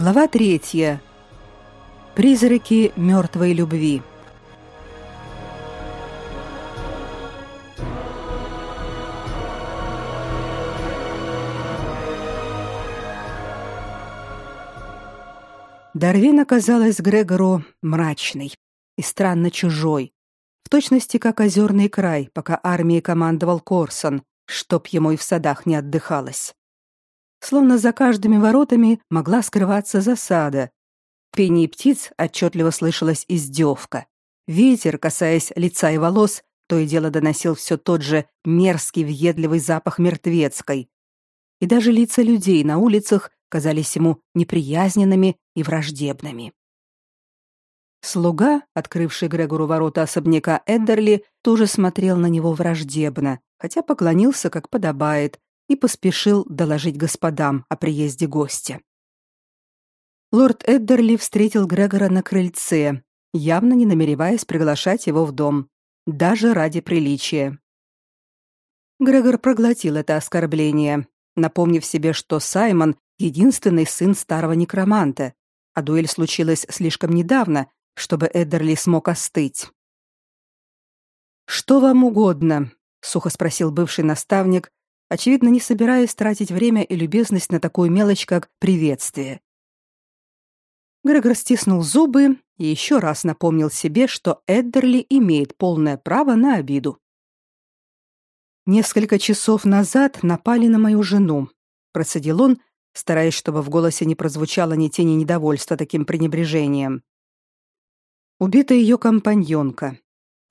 Глава третья. Призраки мертвой любви. Дарвин оказалась Грегору мрачной и странно чужой, в точности как озерный край, пока армией командовал Корсон, чтоб ему и в садах не отдыхалось. Словно за каждыми воротами могла скрываться засада. В пении птиц отчетливо слышалась издевка. Ветер, касаясь лица и волос, то и дело доносил все тот же мерзкий въедливый запах мертвецкой. И даже лица людей на улицах казались ему неприязненными и враждебными. Слуга, открывший Грегору ворота особняка Эддерли, тоже смотрел на него враждебно, хотя поклонился, как подобает, и поспешил доложить господам о приезде гостя. Лорд Эддерли встретил Грегора на крыльце, явно не намереваясь приглашать его в дом, даже ради приличия. Грегор проглотил это оскорбление, напомнив себе, что Саймон — единственный сын старого некроманта, а дуэль случилась слишком недавно, чтобы Эддерли смог остыть. «Что вам угодно?» — сухо спросил бывший наставник, очевидно, не собираясь тратить время и любезность на такую мелочь, как приветствие. Грегор стиснул зубы и еще раз напомнил себе, что Эддерли имеет полное право на обиду. Несколько часов назад напали на мою жену, процедил он, стараясь, чтобы в голосе не прозвучало ни тени недовольства таким пренебрежением. Убита ее компаньонка.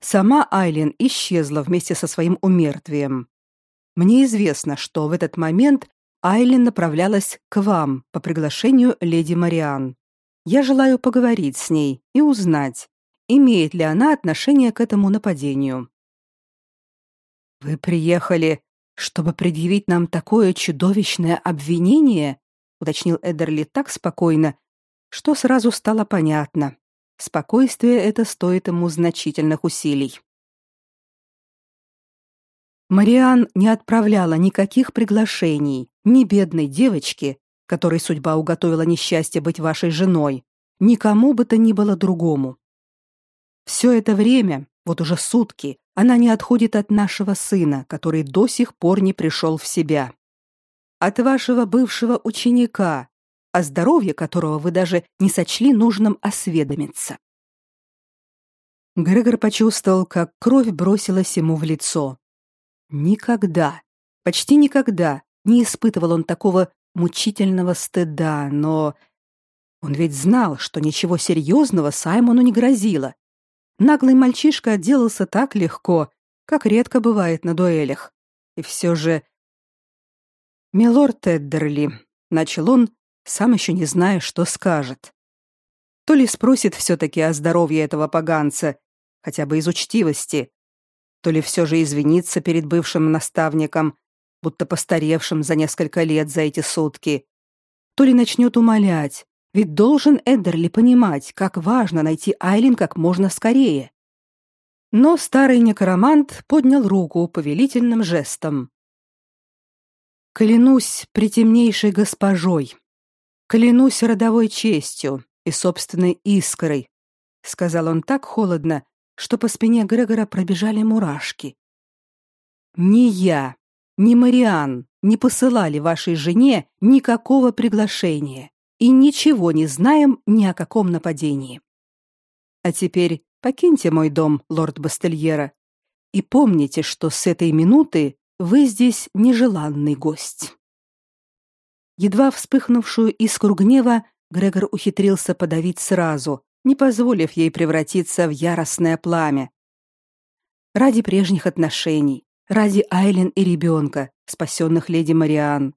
Сама Айлин исчезла вместе со своим умертвием. Мне известно, что в этот момент Айлин направлялась к вам по приглашению леди Мариан. Я желаю поговорить с ней и узнать, имеет ли она отношение к этому нападению. Вы приехали, чтобы предъявить нам такое чудовищное обвинение, уточнил Эдерли так спокойно, что сразу стало понятно. Спокойствие это стоит ему значительных усилий. Мариан не отправляла никаких приглашений ни бедной девочке, которой судьба уготовила несчастье быть вашей женой, никому бы то ни было другому. Все это время, вот уже сутки, она не отходит от нашего сына, который до сих пор не пришел в себя. От вашего бывшего ученика, о здоровье которого вы даже не сочли нужным осведомиться. Грегор почувствовал, как кровь бросилась ему в лицо. Никогда, почти никогда не испытывал он такого мучительного стыда, но он ведь знал, что ничего серьезного Саймону не грозило. Наглый мальчишка отделался так легко, как редко бывает на дуэлях. И все же «Милорд Эддерли», — начал он, сам еще не зная, что скажет. То ли спросит все-таки о здоровье этого поганца, хотя бы из учтивости, то ли все же извиниться перед бывшим наставником, будто постаревшим за несколько лет за эти сутки, то ли начнет умолять, ведь должен Эддерли понимать, как важно найти Айлин как можно скорее. Но старый некромант поднял руку повелительным жестом. «Клянусь притемнейшей госпожой, клянусь родовой честью и собственной искрой», сказал он так холодно, что по спине Грегора пробежали мурашки. Ни я, ни Мариан не посылали вашей жене никакого приглашения и ничего не знаем ни о каком нападении. А теперь покиньте мой дом, лорд Бастельера, и помните, что с этой минуты вы здесь нежеланный гость. Едва вспыхнувшую искру гнева Грегор ухитрился подавить сразу, не позволив ей превратиться в яростное пламя. Ради прежних отношений, ради Айлен и ребенка, спасенных леди Мариан,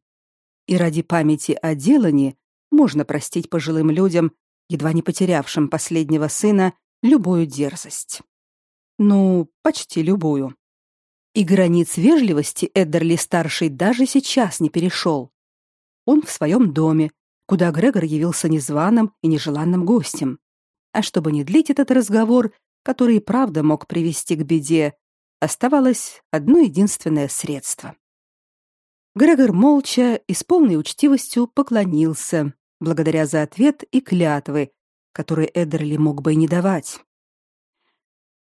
и ради памяти о Дилане можно простить пожилым людям, едва не потерявшим последнего сына, любую дерзость. Ну, почти любую. И границ вежливости Эддерли-старший даже сейчас не перешел. Он в своем доме, куда Грегор явился незваным и нежеланным гостем. А чтобы не длить этот разговор, который и правда мог привести к беде, оставалось одно единственное средство. Грегор молча и с полной учтивостью поклонился, благодаря за ответ и клятвы, которые Эдерли мог бы и не давать.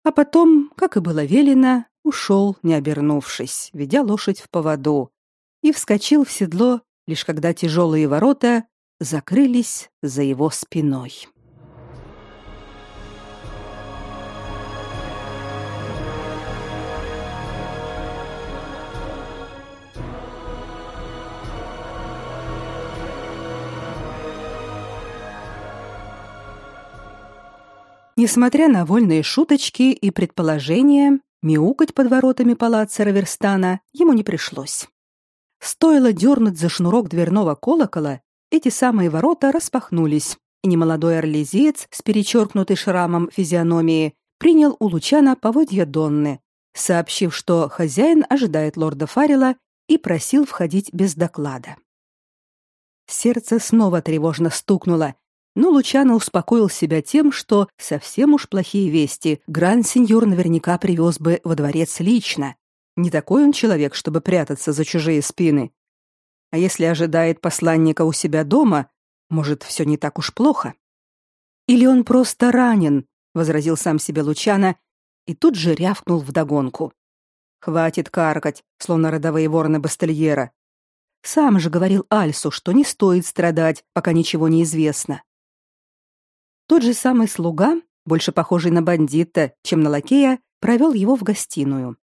А потом, как и было велено, ушел, не обернувшись, ведя лошадь в поводу, и вскочил в седло, лишь когда тяжелые ворота закрылись за его спиной. Несмотря на вольные шуточки и предположения, мяукать под воротами палаца Раверстана ему не пришлось. Стоило дернуть за шнурок дверного колокола, эти самые ворота распахнулись, и немолодой орлезиец с перечеркнутой шрамом физиономии принял у Лучана поводья Донны, сообщив, что хозяин ожидает лорда Фаррела и просил входить без доклада. Сердце снова тревожно стукнуло, но Лучано успокоил себя тем, что совсем уж плохие вести гранд-сеньор наверняка привез бы во дворец лично. Не такой он человек, чтобы прятаться за чужие спины. А если ожидает посланника у себя дома, может, все не так уж плохо? Или он просто ранен, возразил сам себе Лучано и тут же рявкнул вдогонку. Хватит каркать, словно родовые вороны Бастельера. Сам же говорил Альсу, что не стоит страдать, пока ничего не известно. Тот же самый слуга, больше похожий на бандита, чем на лакея, провел его в гостиную.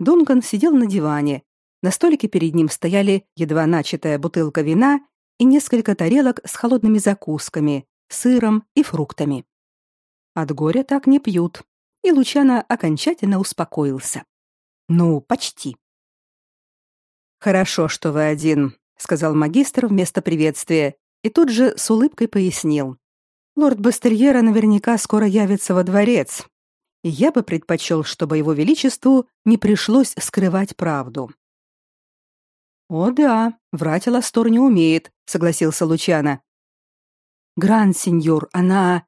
Дункан сидел на диване. На столике перед ним стояли едва начатая бутылка вина и несколько тарелок с холодными закусками, сыром и фруктами. От горя так не пьют, и Лучано окончательно успокоился. Ну, почти. Хорошо, что вы один, сказал магистр вместо приветствия, и тут же с улыбкой пояснил. Лорд Бастерьера наверняка скоро явится во дворец, и я бы предпочел, чтобы его величеству не пришлось скрывать правду. О да, врать Аластор не умеет, согласился Лучано. Гранд-сеньор, она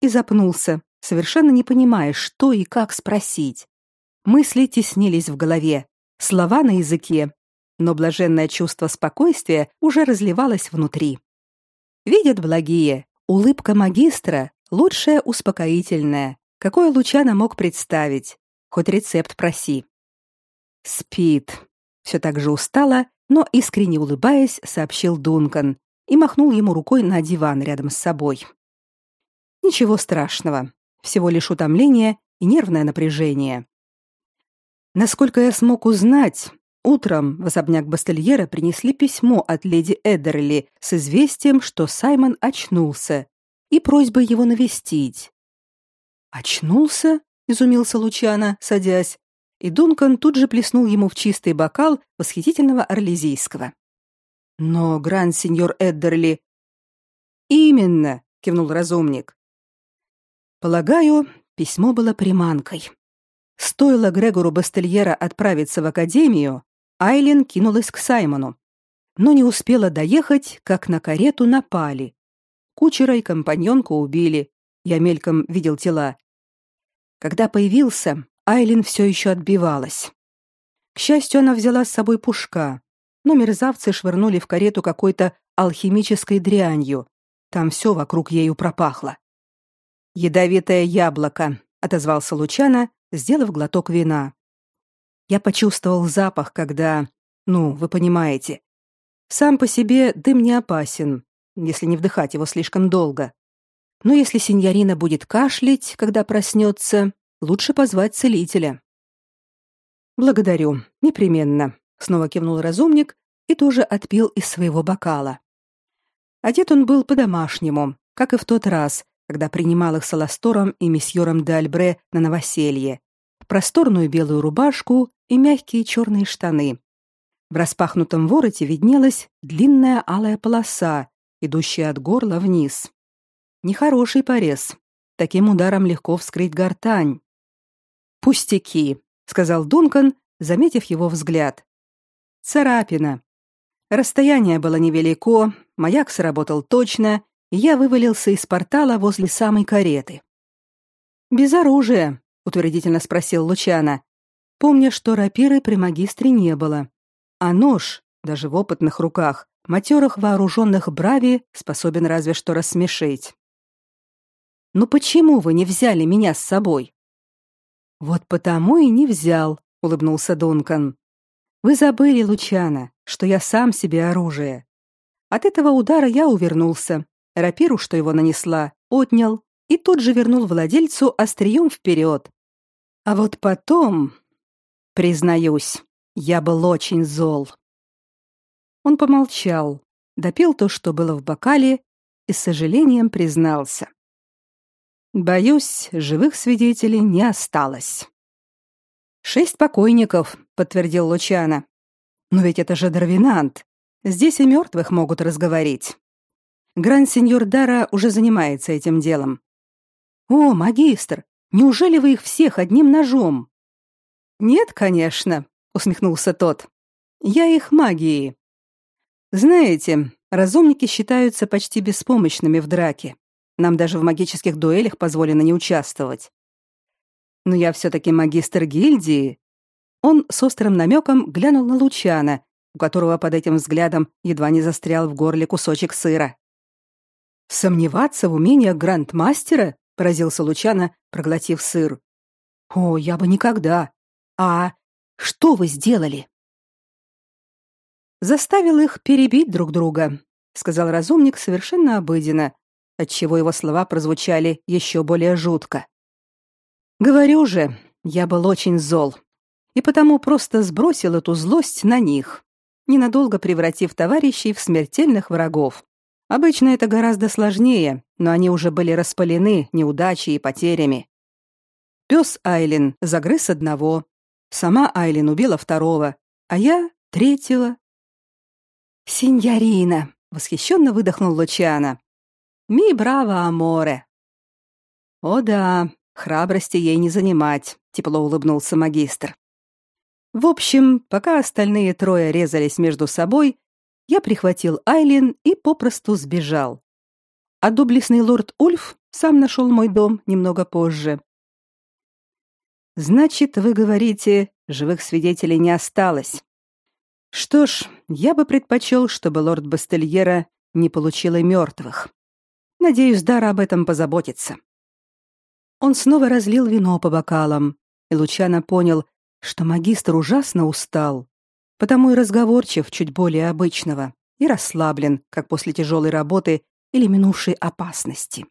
и запнулся, совершенно не понимая, что и как спросить. Мысли теснились в голове, слова на языке, но блаженное чувство спокойствия уже разливалось внутри. Видят благие, Улыбка магистра лучшая успокоительная, какое Лучано мог представить. Хоть рецепт проси. Спит. Все так же устало, но искренне улыбаясь, сообщил Дункан и махнул ему рукой на диван рядом с собой. Ничего страшного, всего лишь утомление и нервное напряжение. Насколько я смог узнать, Утром в особняк Бастельера принесли письмо от леди Эдерли с известием, что Саймон очнулся, и просьбой его навестить. «Очнулся?» — изумился Лучано, садясь, и Дункан тут же плеснул ему в чистый бокал восхитительного орлезийского. «Но гранд-сеньор Эддерли...» «Именно!» — кивнул разумник. «Полагаю, письмо было приманкой. Стоило Грегору Бастельера отправиться в академию, Айлин кинулась к Саймону, но не успела доехать, как на карету напали. Кучера и компаньонку убили. Я мельком видел тела. Когда появился, Айлин все еще отбивалась. К счастью, она взяла с собой пушка, но мерзавцы швырнули в карету какой-то алхимической дрянью. Там все вокруг ею пропахло. Ядовитое яблоко, отозвался Лучано, сделав глоток вина. Я почувствовал запах, когда, ну, вы понимаете. Сам по себе дым не опасен, если не вдыхать его слишком долго. Но если сеньорина будет кашлять, когда проснется, лучше позвать целителя. Благодарю, непременно, снова кивнул разумник и тоже отпил из своего бокала. Одет он был по-домашнему, как и в тот раз, когда принимал их с Аластором и месьёром де Альбре на новоселье. Просторную белую рубашку и мягкие черные штаны. В распахнутом вороте виднелась длинная алая полоса, идущая от горла вниз. Нехороший порез. Таким ударом легко вскрыть гортань. Пустяки, сказал Дункан, заметив его взгляд. Царапина. Расстояние было невелико, маяк сработал точно, и я вывалился из портала возле самой кареты. Без оружия, утвердительно спросил Лучана помня, что рапиры при магистре не было, а нож, даже в опытных руках, матерых вооруженных брави способен разве что рассмешить. «Ну почему вы не взяли меня с собой?» «Вот потому и не взял», — улыбнулся Дункан. «Вы забыли, Лучана, что я сам себе оружие. От этого удара я увернулся, рапиру, что его нанесла, отнял и тут же вернул владельцу острием вперед. А вот потом, признаюсь, я был очень зол. Он помолчал, допил то, что было в бокале, и с сожалением признался. Боюсь, живых свидетелей не осталось. Шесть покойников, подтвердил Лучано. Но ведь это же Дарвинант. Здесь и мертвых могут разговорить. Гранд-сеньор Дара уже занимается этим делом. О, магистр, неужели вы их всех одним ножом? Нет, конечно, усмехнулся тот. Я их магией. Знаете, разумники считаются почти беспомощными в драке. Нам даже в магических дуэлях позволено не участвовать. Но я все таки магистр гильдии. Он с острым намеком глянул на Лучана, у которого под этим взглядом едва не застрял в горле кусочек сыра. Сомневаться в умениях грандмастера? поразился Лучана, проглотив сыр. О, я бы никогда. А что вы сделали? Заставил их перебить друг друга, сказал разумник совершенно обыденно, отчего его слова прозвучали еще более жутко. Говорю же, я был очень зол, и потому просто сбросил эту злость на них, ненадолго превратив товарищей в смертельных врагов. Обычно это гораздо сложнее, но они уже были распалены неудачей и потерями. Пес Айлин загрыз одного, сама Айлин убила второго, а я третьего. «Синьорина!» — восхищенно выдохнул Лучано. «Ми браво, аморе!» «О да, храбрости ей не занимать», — тепло улыбнулся магистр. В общем, пока остальные трое резались между собой, я прихватил Айлин и попросту сбежал. А доблестный лорд Ульф сам нашел мой дом немного позже. Значит, вы говорите, живых свидетелей не осталось. Что ж, я бы предпочел, чтобы лорд Бастельера не получил и мертвых. Надеюсь, Дара об этом позаботится. Он снова разлил вино по бокалам, и Лучано понял, что магистр ужасно устал, потому и разговорчив чуть более обычного, и расслаблен, как после тяжелой работы или минувшей опасности.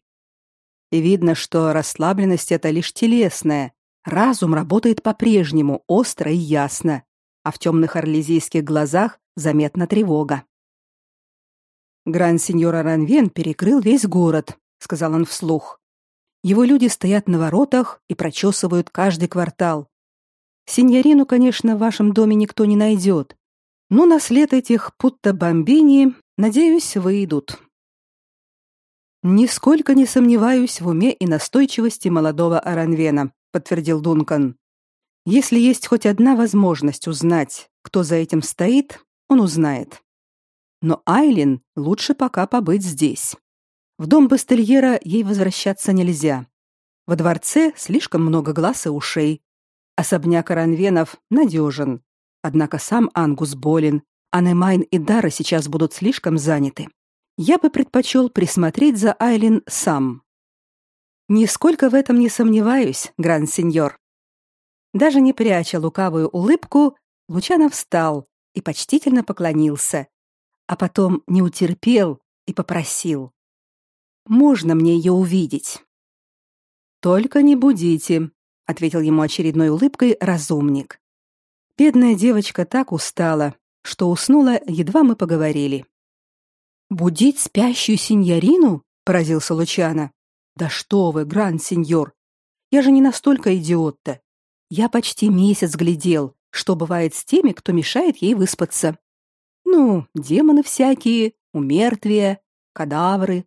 И видно, что расслабленность это лишь телесная, разум работает по-прежнему остро и ясно, а в темных орлезийских глазах заметна тревога. Гран-сеньор Аранвен перекрыл весь город, сказал он вслух. Его люди стоят на воротах и прочесывают каждый квартал, Синьорину, конечно, в вашем доме никто не найдет, но на след этих путта-бомбини, надеюсь, выйдут. Нисколько не сомневаюсь в уме и настойчивости молодого Аранвена, подтвердил Дункан. Если есть хоть одна возможность узнать, кто за этим стоит, он узнает. Но Айлин лучше пока побыть здесь. В дом Бастельера ей возвращаться нельзя. Во дворце слишком много глаз и ушей, Особняк Ранвенов надежен. Однако сам Ангус болен, а Немайн и Дара сейчас будут слишком заняты. Я бы предпочел присмотреть за Айлин сам. Нисколько в этом не сомневаюсь, гранд-сеньор. Даже не пряча лукавую улыбку, Лучанов встал и почтительно поклонился, а потом не утерпел и попросил: "Можно мне ее увидеть?" Только не будите, ответил ему очередной улыбкой разумник. Бедная девочка так устала, что уснула, едва мы поговорили. Будить спящую синьорину? поразился Лучано. Да что вы, гранд-сеньор. Я же не настолько идиот-то. Я почти месяц глядел, что бывает с теми, кто мешает ей выспаться. Ну, демоны всякие, умертвия, кадавры.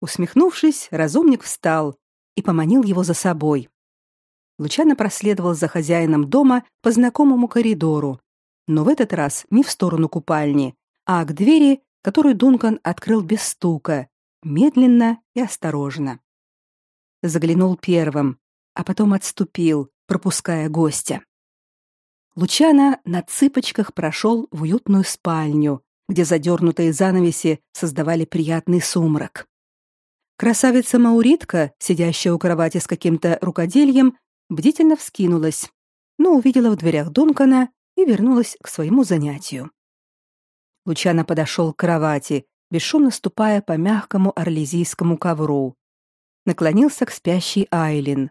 Усмехнувшись, разумник встал и поманил его за собой. Лучано проследовал за хозяином дома по знакомому коридору, но в этот раз не в сторону купальни, а к двери, которую Дункан открыл без стука, медленно и осторожно. Заглянул первым, а потом отступил, пропуская гостя. Лучано на цыпочках прошел в уютную спальню, где задернутые занавеси создавали приятный сумрак. Красавица Мауритка, сидящая у кровати с каким-то рукодельем, бдительно вскинулась, но увидела в дверях Дункана и вернулась к своему занятию. Лучано подошел к кровати, бесшумно ступая по мягкому орлезийскому ковру. Наклонился к спящей Айлин.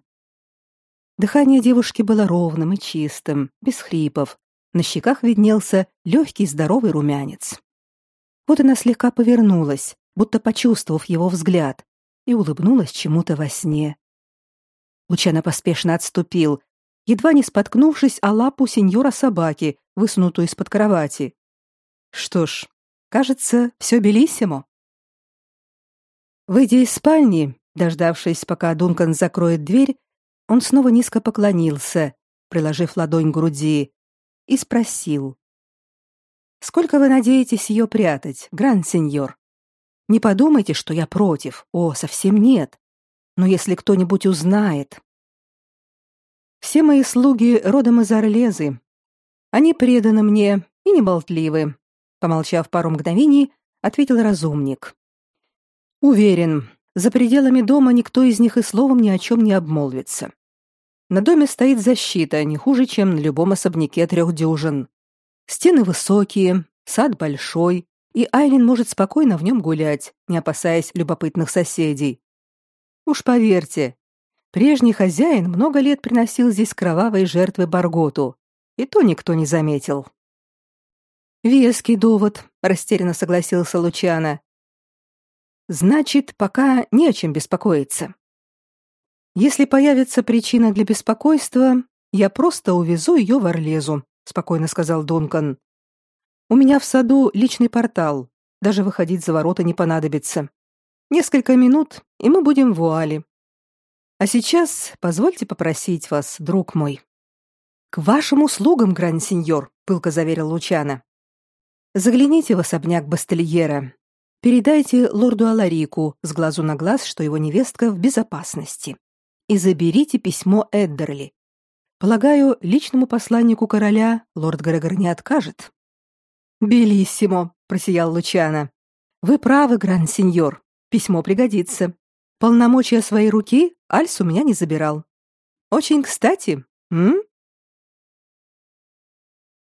Дыхание девушки было ровным и чистым, без хрипов. На щеках виднелся легкий здоровый румянец. Вот она слегка повернулась, будто почувствовав его взгляд, и улыбнулась чему-то во сне. Лучано поспешно отступил, едва не споткнувшись о лапу сеньора собаки, высунутую из-под кровати. Что ж, кажется, все белиссимо. Выйдя из спальни, дождавшись, пока Дункан закроет дверь, он снова низко поклонился, приложив ладонь к груди, и спросил: "Сколько вы надеетесь ее прятать, гранд-сеньор? Не подумайте, что я против. О, совсем нет. Но если кто-нибудь узнает, все мои слуги родом из Орлезы. Они преданы мне и не болтливы. Помолчав пару мгновений, ответил разумник. Уверен, за пределами дома никто из них и словом ни о чем не обмолвится. На доме стоит защита, не хуже, чем на любом особняке трех дюжин. Стены высокие, сад большой, и Айлин может спокойно в нем гулять, не опасаясь любопытных соседей. Уж поверьте, прежний хозяин много лет приносил здесь кровавые жертвы Барготу, и то никто не заметил. Веский довод, растерянно согласился Лучано. Значит, пока не о чем беспокоиться. Если появится причина для беспокойства, я просто увезу ее в Орлезу, спокойно сказал Дункан. У меня в саду личный портал, даже выходить за ворота не понадобится. Несколько минут, и мы будем в вуале. А сейчас позвольте попросить вас, друг мой. К вашим услугам, гранд-сеньор, пылко заверил Лучано. Загляните в особняк Бастельера. Передайте лорду Аларику с глазу на глаз, что его невестка в безопасности. И заберите письмо Эддерли. Полагаю, личному посланнику короля лорд Грегор не откажет. Белиссимо, просиял Лучано. Вы правы, гранд-сеньор. Письмо пригодится. Полномочия своей руки Альс у меня не забирал. Очень кстати, м?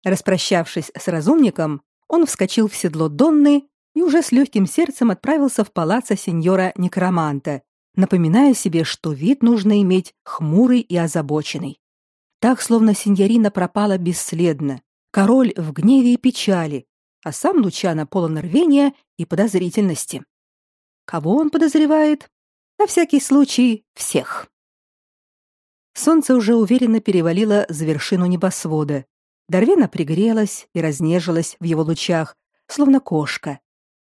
Распрощавшись с разумником, он вскочил в седло Донны и уже с легким сердцем отправился в палаццо сеньора Некроманта, напоминая себе, что вид нужно иметь хмурый и озабоченный. Так, словно сеньорина пропала бесследно, король в гневе и печали, а сам Лучано полон рвения и подозрительности. Кого он подозревает? На всякий случай всех. Солнце уже уверенно перевалило за вершину небосвода, Дарвина пригрелась и разнежилась в его лучах, словно кошка,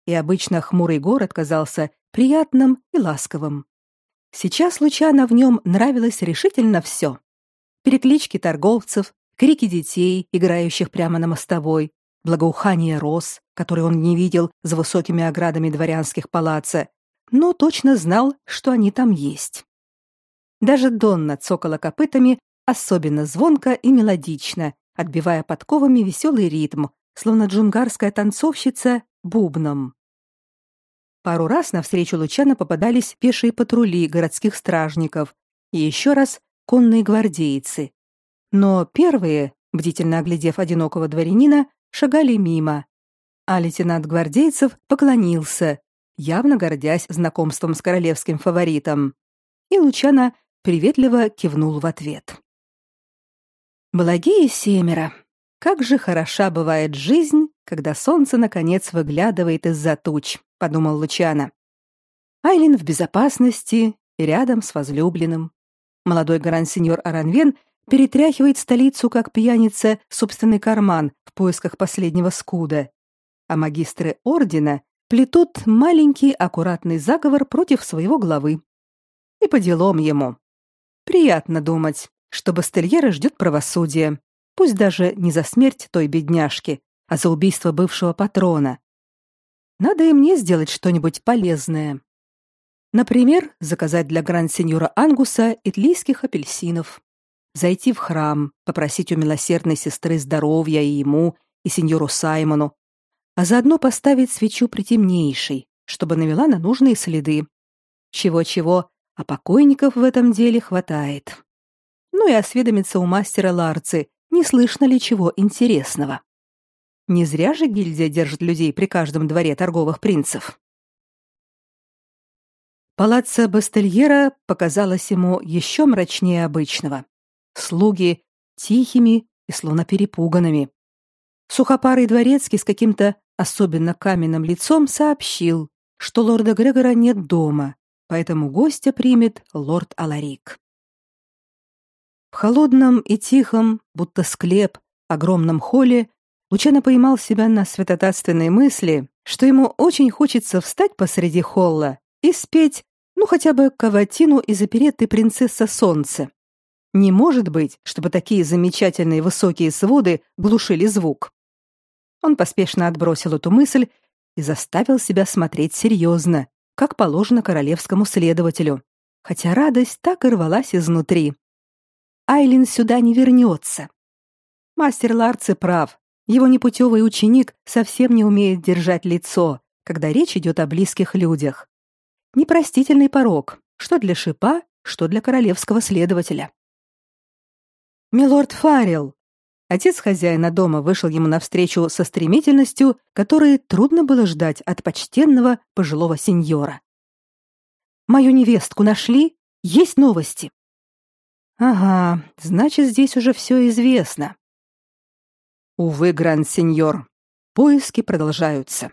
и обычно хмурый город казался приятным и ласковым. Сейчас Лучана в нем нравилось решительно все. Переклички торговцев, крики детей, играющих прямо на мостовой, благоухание роз, которые он не видел за высокими оградами дворянских палаца, но точно знал, что они там есть. Даже Донна цокала копытами особенно звонко и мелодично, отбивая подковами веселый ритм, словно джунгарская танцовщица бубном. Пару раз навстречу Лучана попадались пешие патрули городских стражников и еще раз конные гвардейцы. Но первые, бдительно оглядев одинокого дворянина, шагали мимо, а лейтенант гвардейцев поклонился, явно гордясь знакомством с королевским фаворитом. И Лучана приветливо кивнул в ответ. Благие семеро. Как же хороша бывает жизнь, когда солнце наконец выглядывает из-за туч, подумал Лучано. Айлин в безопасности и рядом с возлюбленным. Молодой гранд-сеньор Аранвен перетряхивает столицу как пьяница собственный карман в поисках последнего скуда, а магистры ордена плетут маленький аккуратный заговор против своего главы. И по делам ему. Приятно думать, что Бастельера ждет правосудие, пусть даже не за смерть той бедняжки, а за убийство бывшего патрона. Надо и мне сделать что-нибудь полезное. Например, заказать для гранд-сеньора Ангуса итлийских апельсинов, зайти в храм, попросить у милосердной сестры здоровья и ему, и сеньору Саймону, а заодно поставить свечу притемнейшей, чтобы навела на нужные следы. Чего-чего, а покойников в этом деле хватает. Ну и осведомиться у мастера Ларцы, не слышно ли чего интересного. Не зря же гильдия держит людей при каждом дворе торговых принцев. Палаццо Бастельера показалось ему еще мрачнее обычного. Слуги тихими и словно перепуганными. Сухопарый дворецкий с каким-то особенно каменным лицом сообщил, что лорда Грегора нет дома, поэтому гостя примет лорд Аларик. В холодном и тихом, будто склеп, огромном холле Лучано поймал себя на святотатственной мысли, что ему очень хочется встать посреди холла и спеть, ну хотя бы каватину из оперетты «Принцесса солнца». Не может быть, чтобы такие замечательные высокие своды глушили звук. Он поспешно отбросил эту мысль и заставил себя смотреть серьезно, как положено королевскому следователю, хотя радость так и рвалась изнутри. Айлин сюда не вернется. Мастер Ларци прав. Его непутевый ученик совсем не умеет держать лицо, когда речь идет о близких людях. Непростительный порог, что для шипа, что для королевского следователя. Милорд Фаррелл, Отец хозяина дома вышел ему навстречу со стремительностью, которой трудно было ждать от почтенного пожилого сеньора. «Мою невестку нашли? Есть новости?» «Ага, значит, здесь уже все известно». «Увы, гранд-сеньор, поиски продолжаются».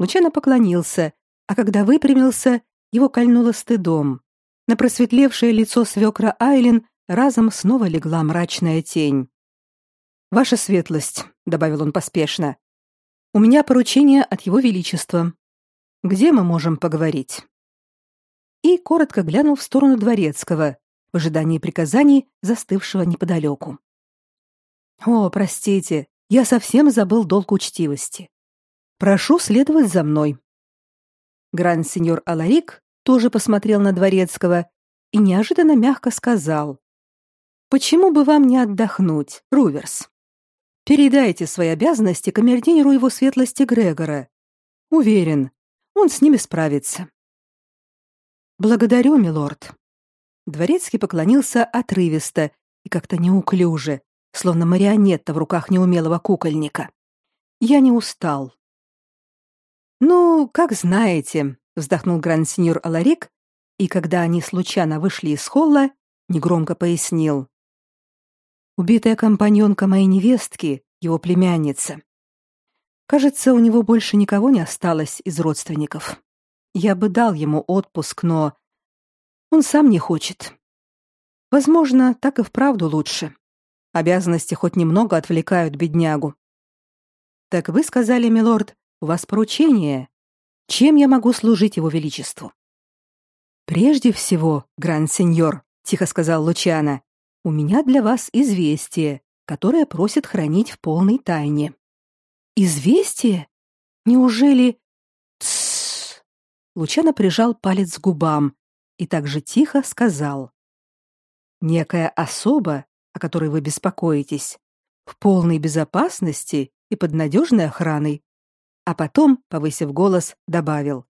Лучано поклонился, а когда выпрямился, его кольнуло стыдом. На просветлевшее лицо свекра Айлин разом снова легла мрачная тень. Ваша светлость, добавил он поспешно. У меня поручение от его величества. Где мы можем поговорить? И коротко глянул в сторону дворецкого, в ожидании приказаний, застывшего неподалеку. О, простите, я совсем забыл долг учтивости. Прошу следовать за мной. Гранд-сеньор Аларик тоже посмотрел на дворецкого и неожиданно мягко сказал: "Почему бы вам не отдохнуть, Руверс?" Передайте свои обязанности камердинеру его светлости Грегора. Уверен, он с ними справится. Благодарю, милорд. Дворецкий поклонился отрывисто и как-то неуклюже, словно марионетка в руках неумелого кукольника. Я не устал. Ну, как знаете, вздохнул гранд-сеньор Аларик, и когда они случайно вышли из холла, негромко пояснил: Убитая компаньонка моей невестки, его племянница. Кажется, у него больше никого не осталось из родственников. Я бы дал ему отпуск, но он сам не хочет. Возможно, так и вправду лучше. Обязанности хоть немного отвлекают беднягу. Так вы сказали, милорд, у вас поручение. Чем я могу служить его величеству? Прежде всего, гранд-сеньор, тихо сказал Лучано, у меня для вас известие, которое просит хранить в полной тайне. Известие? Неужели. Лучано прижал палец к губам и также тихо сказал: Некая особа, о которой вы беспокоитесь, в полной безопасности и под надежной охраной. А потом, повысив голос, добавил: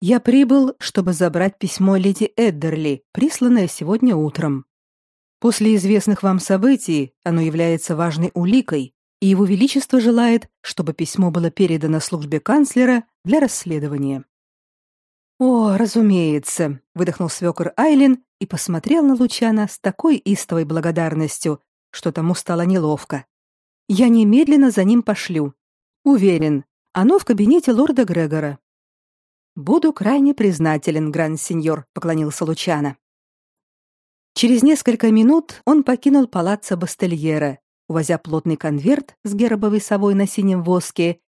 Я прибыл, чтобы забрать письмо леди Эддерли, присланное сегодня утром. После известных вам событий оно является важной уликой, и его величество желает, чтобы письмо было передано службе канцлера для расследования. О, разумеется, выдохнул свекор Айлин и посмотрел на Лучана с такой истовой благодарностью, что тому стало неловко. Я немедленно за ним пошлю. Уверен, оно в кабинете лорда Грегора. Буду крайне признателен, гранд-сеньор, поклонился Лучано. Через несколько минут он покинул палаццо Бастельера, увозя плотный конверт с гербовой совой на синем воске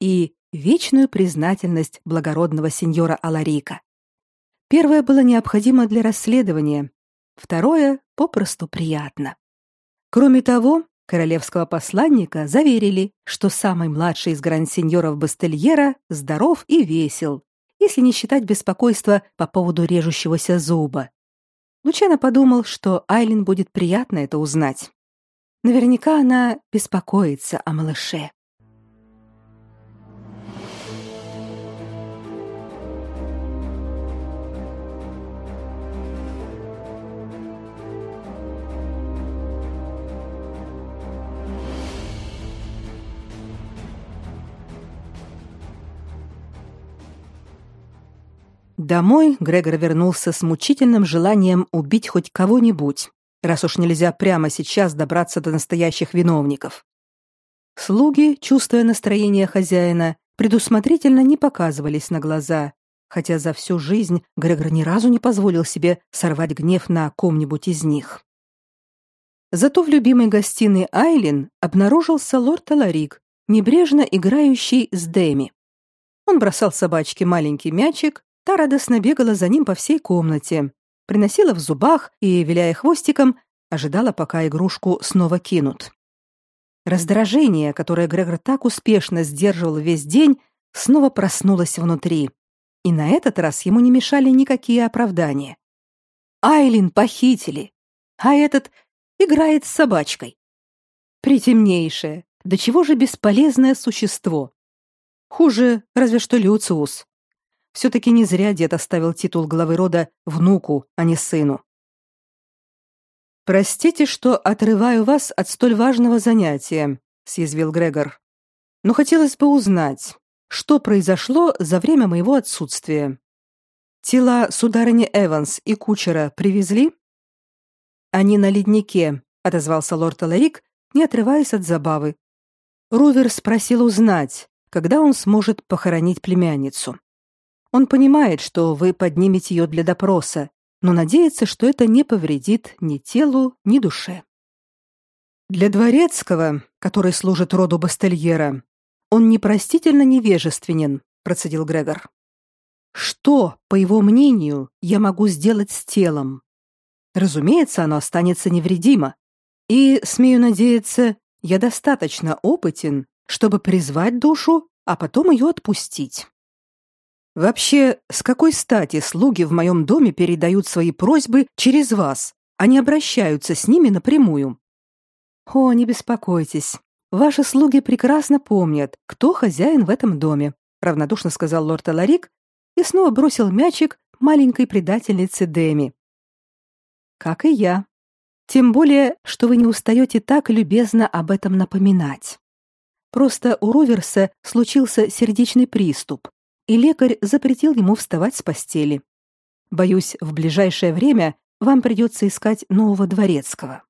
и вечную признательность благородного сеньора Аларика. Первое было необходимо для расследования, второе попросту приятно. Кроме того, королевского посланника заверили, что самый младший из гранд-сеньоров Бастельера здоров и весел, если не считать беспокойства по поводу режущегося зуба. Лучано подумал, что Айлин будет приятно это узнать. Наверняка она беспокоится о малыше. Домой Грегор вернулся с мучительным желанием убить хоть кого-нибудь, раз уж нельзя прямо сейчас добраться до настоящих виновников. Слуги, чувствуя настроение хозяина, предусмотрительно не показывались на глаза, хотя за всю жизнь Грегор ни разу не позволил себе сорвать гнев на ком-нибудь из них. Зато в любимой гостиной Айлин обнаружился лорд Таларик, небрежно играющий с Дэми. Он бросал собачке маленький мячик, Та радостно бегала за ним по всей комнате, приносила в зубах и, виляя хвостиком, ожидала, пока игрушку снова кинут. Раздражение, которое Грегор так успешно сдерживал весь день, снова проснулось внутри. И на этот раз ему не мешали никакие оправдания. Айлин похитили, а этот играет с собачкой. Притемнейшее, до чего же бесполезное существо. Хуже разве что Люциус. Все-таки не зря дед оставил титул главы рода внуку, а не сыну. «Простите, что отрываю вас от столь важного занятия», — съязвил Грегор. «Но хотелось бы узнать, что произошло за время моего отсутствия. Тела сударыни Эванс и кучера привезли?» «Они на леднике», — отозвался лорд Аларик, не отрываясь от забавы. Рувер спросил узнать, когда он сможет похоронить племянницу. Он понимает, что вы поднимете ее для допроса, но надеется, что это не повредит ни телу, ни душе. Для дворецкого, который служит роду Бастельера, он непростительно невежественен, процедил Грегор. Что, по его мнению, я могу сделать с телом? Разумеется, оно останется невредимо. И, смею надеяться, я достаточно опытен, чтобы призвать душу, а потом ее отпустить. Вообще, с какой стати слуги в моем доме передают свои просьбы через вас, а не обращаются с ними напрямую? О, не беспокойтесь. Ваши слуги прекрасно помнят, кто хозяин в этом доме, равнодушно сказал лорд Аларик и снова бросил мячик маленькой предательнице Деми. Как и я. Тем более, что вы не устаете так любезно об этом напоминать. Просто у Роверса случился сердечный приступ, и лекарь запретил ему вставать с постели. Боюсь, в ближайшее время вам придется искать нового дворецкого.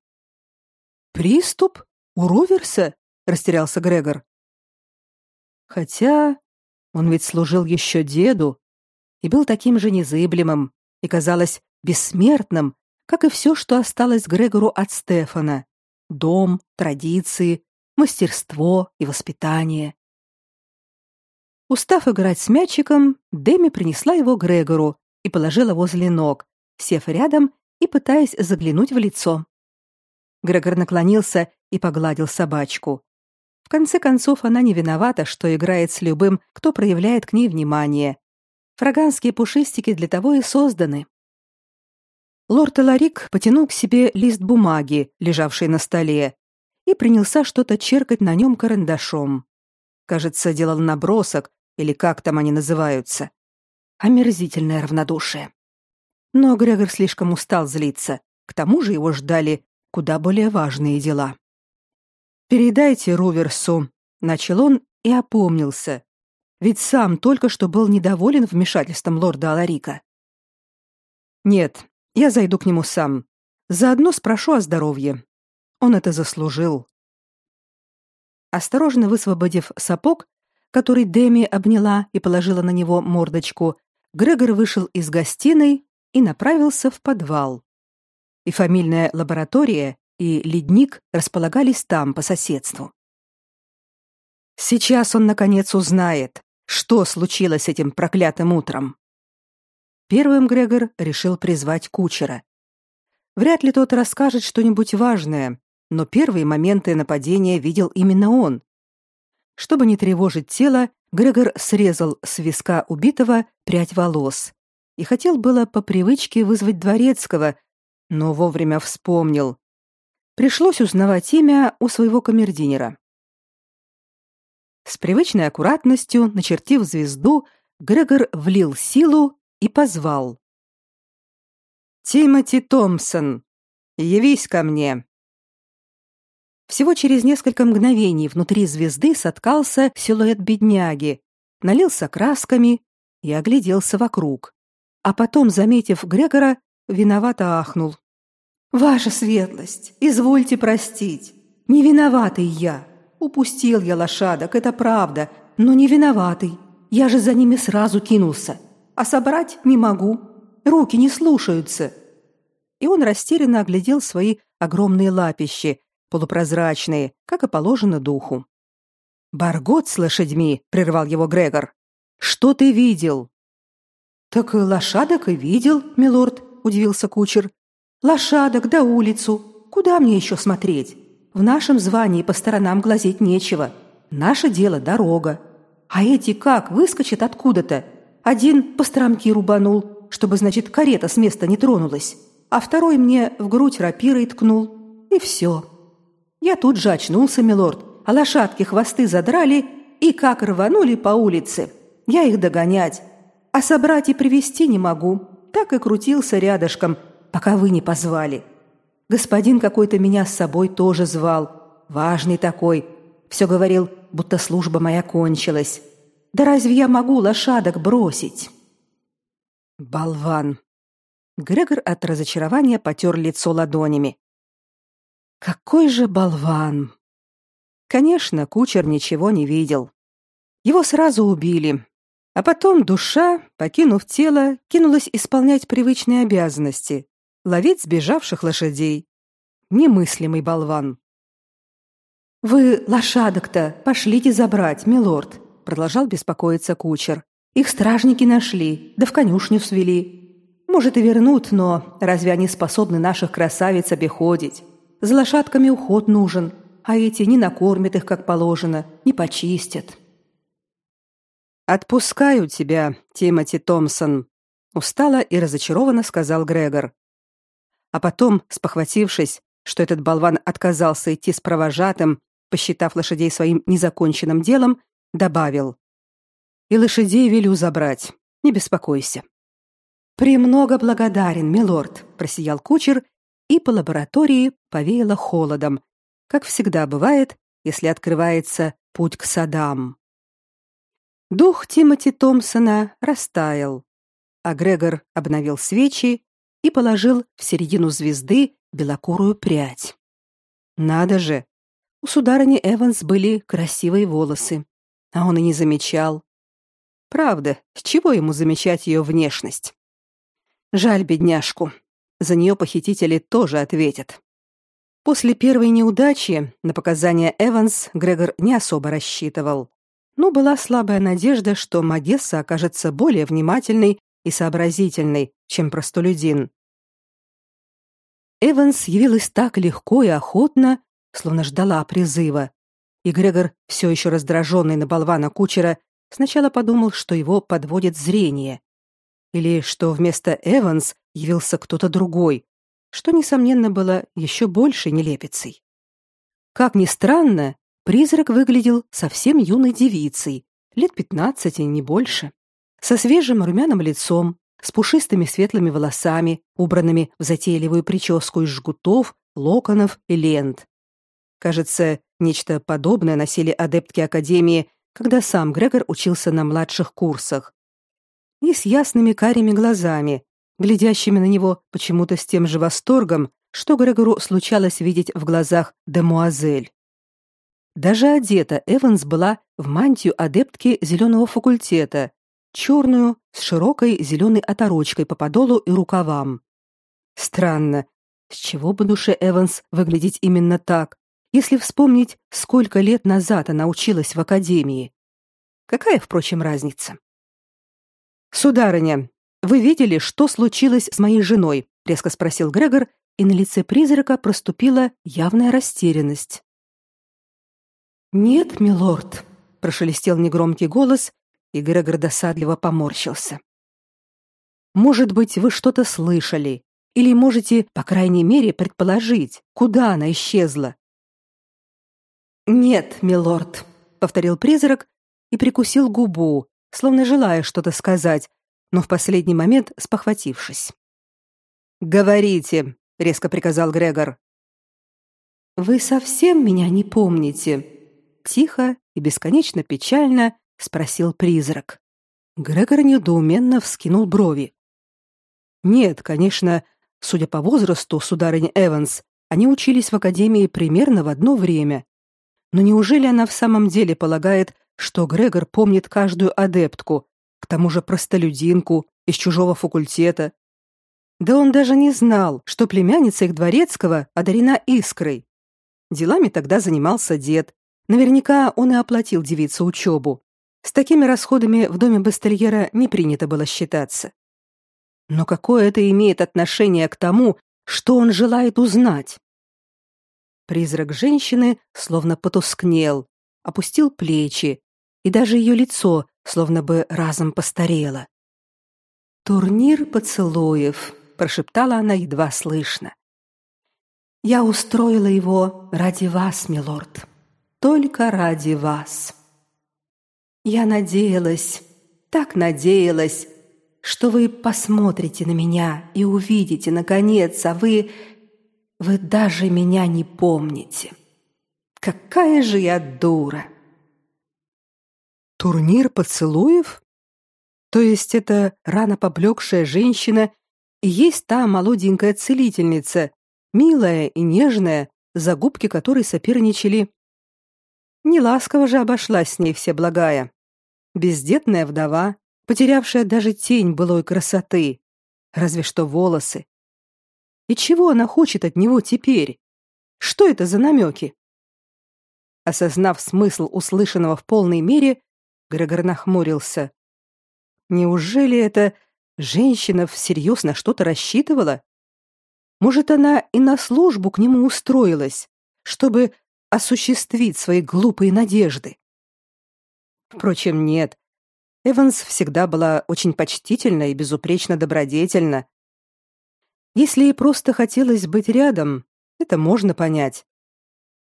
Приступ у Роверса? растерялся Грегор. Хотя он ведь служил еще деду и был таким же незыблемым и казалось бессмертным, как и все, что осталось Грегору от Стефана: дом, традиции, мастерство и воспитание. Устав играть с мячиком, Дэми принесла его Грегору и положила возле ног, сев рядом и пытаясь заглянуть в лицо. Грегор наклонился и погладил собачку. В конце концов, она не виновата, что играет с любым, кто проявляет к ней внимание. Фраганские пушистики для того и созданы. Лорд Эларик потянул к себе лист бумаги, лежавший на столе, и принялся что-то черкать на нем карандашом. Кажется, делал набросок, или как там они называются. Омерзительное равнодушие. Но Грегор слишком устал злиться. К тому же его ждали куда более важные дела. «Передайте Руверсу», — начал он и опомнился. Ведь сам только что был недоволен вмешательством лорда Аларика. «Нет, я зайду к нему сам. Заодно спрошу о здоровье. Он это заслужил». Осторожно высвободив сапог, который Деми обняла и положила на него мордочку, Грегор вышел из гостиной и направился в подвал. И фамильная лаборатория, и ледник располагались там по соседству. Сейчас он наконец узнает, что случилось с этим проклятым утром. Первым Грегор решил призвать кучера. Вряд ли тот расскажет что-нибудь важное, но первые моменты нападения видел именно он. Чтобы не тревожить тело, Грегор срезал с виска убитого прядь волос и хотел было по привычке вызвать дворецкого, но вовремя вспомнил. Пришлось узнавать имя у своего камердинера. С привычной аккуратностью, начертив звезду, Грегор влил силу и позвал. «Тимоти Томпсон, явись ко мне!» Всего через несколько мгновений внутри звезды соткался силуэт бедняги, налился красками и огляделся вокруг. а потом, заметив Грегора, виновато ахнул. Ваша светлость, извольте простить. Не виноватый я. Упустил я лошадок, это правда, но не виноватый. Я же за ними сразу кинулся, а собрать не могу. Руки не слушаются. И он растерянно оглядел свои огромные лапищи, полупрозрачные, как и положено духу. Баргот с лошадьми, прервал его Грегор. Что ты видел? Так лошадок и видел, милорд, удивился кучер. Лошадок да улицу. Куда мне еще смотреть? В нашем звании по сторонам глазеть нечего. Наше дело дорога. А эти как выскочат откуда-то? Один по стромке рубанул, чтобы, значит, карета с места не тронулась, а второй мне в грудь рапирой ткнул. И все. Я тут же очнулся, милорд, а лошадки хвосты задрали и как рванули по улице. Я их догонять. А собрать и привести не могу. Так и крутился рядышком, пока вы не позвали. Господин какой-то меня с собой тоже звал. Важный такой. Все говорил, будто служба моя кончилась. Да разве я могу лошадок бросить? Болван. Грегор от разочарования потер лицо ладонями. Какой же болван. Конечно, кучер ничего не видел. Его сразу убили. А потом душа, покинув тело, кинулась исполнять привычные обязанности ловить сбежавших лошадей. Немыслимый болван. Вы лошадок-то пошлите забрать, милорд, продолжал беспокоиться кучер. Их стражники нашли, да в конюшню свели. Может и вернут, но разве они способны наших красавиц обиходить? За лошадками уход нужен, а эти не накормят их как положено, не почистят. Отпускаю тебя, Тимоти Томпсон, устало и разочарованно сказал Грегор а потом, спохватившись, что этот болван отказался идти с провожатым, посчитав лошадей своим незаконченным делом, добавил: "И лошадей велю забрать. Не беспокойся". «Премного благодарен, милорд», — просиял кучер, и по лаборатории повеяло холодом, как всегда бывает, если открывается путь к садам. Дух Тимоти Томпсона растаял, а Грегор обновил свечи и положил в середину звезды белокурую прядь. Надо же, у сударыни Эванс были красивые волосы, а он и не замечал. Правда, с чего ему замечать ее внешность? Жаль бедняжку. За нее похитители тоже ответят. После первой неудачи на показания Эванс Грегор не особо рассчитывал. Но была слабая надежда, что Магесса окажется более внимательной и сообразительной, чем простолюдин. Эванс явилась так легко и охотно, словно ждала призыва. И Грегор, все еще раздраженный на болвана кучера, сначала подумал, что его подводит зрение. Или что вместо Эванс явился кто-то другой, что, несомненно, было еще большей нелепицей. Как ни странно, призрак выглядел совсем юной девицей, лет пятнадцати, не больше, со свежим румяным лицом, с пушистыми светлыми волосами, убранными в затейливую прическу из жгутов, локонов и лент. Кажется, нечто подобное носили адептки академии, когда сам Грегор учился на младших курсах. И с ясными карими глазами, глядящими на него почему-то с тем же восторгом, что Грегору случалось видеть в глазах демуазель. Даже одета Эванс была в мантию адептки зеленого факультета, черную с широкой зеленой оторочкой по подолу и рукавам. Странно, с чего бы душе Эванс выглядеть именно так, если вспомнить, сколько лет назад она училась в академии. Какая, впрочем, разница? Сударыня, вы видели, что случилось с моей женой? резко спросил Грегор, и на лице призрака проступила явная растерянность. Нет, милорд, прошелестел негромкий голос, и Грегор досадливо поморщился. Может быть, вы что-то слышали или можете, по крайней мере, предположить, куда она исчезла? Нет, милорд, повторил призрак и прикусил губу, словно желая что-то сказать, но в последний момент спохватившись. Говорите, резко приказал Грегор. Вы совсем меня не помните? Тихо и бесконечно печально спросил призрак. Грегор недоуменно вскинул брови. Нет, конечно, судя по возрасту сударыни Эванс, они учились в академии примерно в одно время. Но неужели она в самом деле полагает, что Грегор помнит каждую адептку, к тому же простолюдинку из чужого факультета? Да он даже не знал, что племянница их дворецкого одарена искрой. Делами тогда занимался дед. Наверняка он и оплатил девице учебу. С такими расходами в доме Бастельера не принято было считаться. Но какое это имеет отношение к тому, что он желает узнать? Призрак женщины словно потускнел, опустил плечи, и даже ее лицо словно бы разом постарело. «Турнир поцелуев», — прошептала она едва слышно. «Я устроила его ради вас, милорд, только ради вас. Я надеялась, так надеялась, что вы посмотрите на меня и увидите, наконец, а вы... Вы даже меня не помните. Какая же я дура!» Турнир поцелуев? То есть это рано поблекшая женщина и есть та молоденькая целительница, милая и нежная, за губки которой соперничали. Неласково же обошлась с ней все благая. Бездетная вдова, потерявшая даже тень былой красоты, разве что волосы. И чего она хочет от него теперь? Что это за намеки? Осознав смысл услышанного в полной мере, Грегор нахмурился. Неужели эта женщина всерьез на что-то рассчитывала? Может, она и на службу к нему устроилась, чтобы осуществить свои глупые надежды? Впрочем, нет. Эванс всегда была очень почтительна и безупречно добродетельна. Если ей просто хотелось быть рядом, это можно понять.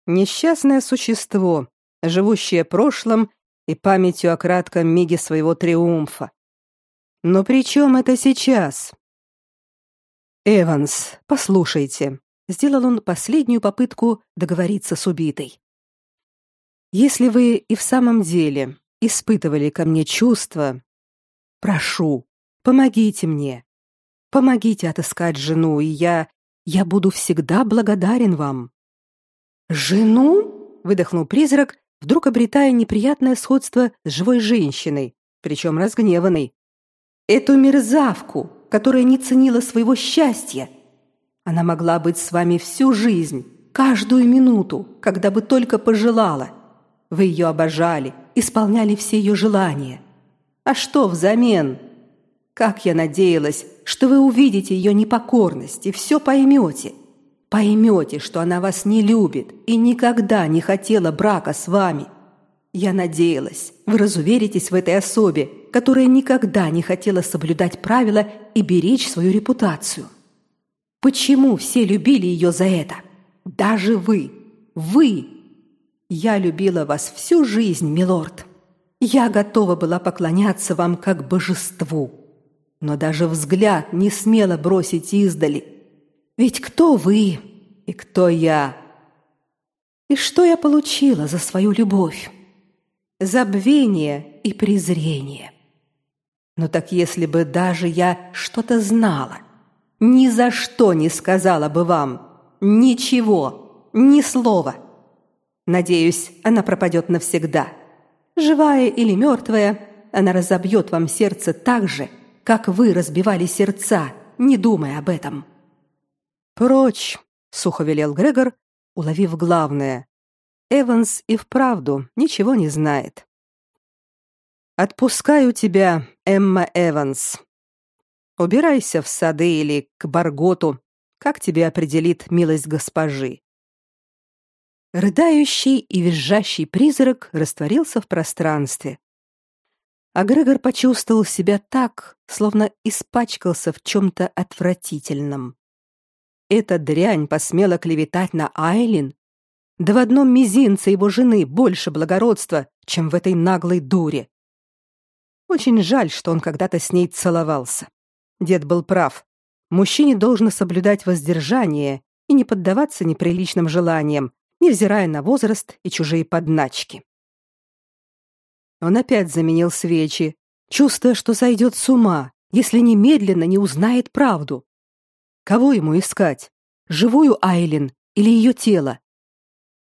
Несчастное существо, живущее прошлым и памятью о кратком миге своего триумфа. Но при чем это сейчас? Эванс, послушайте, сделал он последнюю попытку договориться с убитой. Если вы и в самом деле испытывали ко мне чувства, прошу, помогите мне. Помогите отыскать жену, и я я буду всегда благодарен вам. Жену? выдохнул призрак вдруг обретая неприятное сходство с живой женщиной, причем разгневанной. Эту мерзавку, которая не ценила своего счастья. Она могла быть с вами всю жизнь, каждую минуту, когда бы только пожелала. Вы ее обожали, исполняли все ее желания. А что взамен? Как я надеялась, что вы увидите ее непокорность и все поймете поймете, что она вас не любит и никогда не хотела брака с вами. Я надеялась, вы разуверитесь в этой особе, которая никогда не хотела соблюдать правила и беречь свою репутацию. Почему все любили ее за это? Даже вы. Вы. Я любила вас всю жизнь, милорд. Я готова была поклоняться вам как божеству. Но даже взгляд не смела бросить издали – ведь кто вы и кто я? И что я получила за свою любовь? Забвение и презрение. Но так если бы даже я что-то знала, ни за что не сказала бы вам ничего, ни слова. Надеюсь, она пропадет навсегда. Живая или мертвая, она разобьет вам сердце так же, как вы разбивали сердца, не думая об этом. Прочь, сухо велел Грегор, уловив главное. Эванс и вправду ничего не знает. Отпускаю тебя, Эмма Эванс. Убирайся в сады или к Барготу, как тебе определит милость госпожи. Рыдающий и визжащий призрак растворился в пространстве. А Грегор почувствовал себя так, словно испачкался в чем-то отвратительном эта дрянь посмела клеветать на Айлин? Да в одном мизинце его жены больше благородства, чем в этой наглой дуре. Очень жаль, что он когда-то с ней целовался. Дед был прав. Мужчине должно соблюдать воздержание и не поддаваться неприличным желаниям, невзирая на возраст и чужие подначки. Он опять заменил свечи, чувствуя, что сойдет с ума, если немедленно не узнает правду? Кого ему искать? Живую Айлин или ее тело?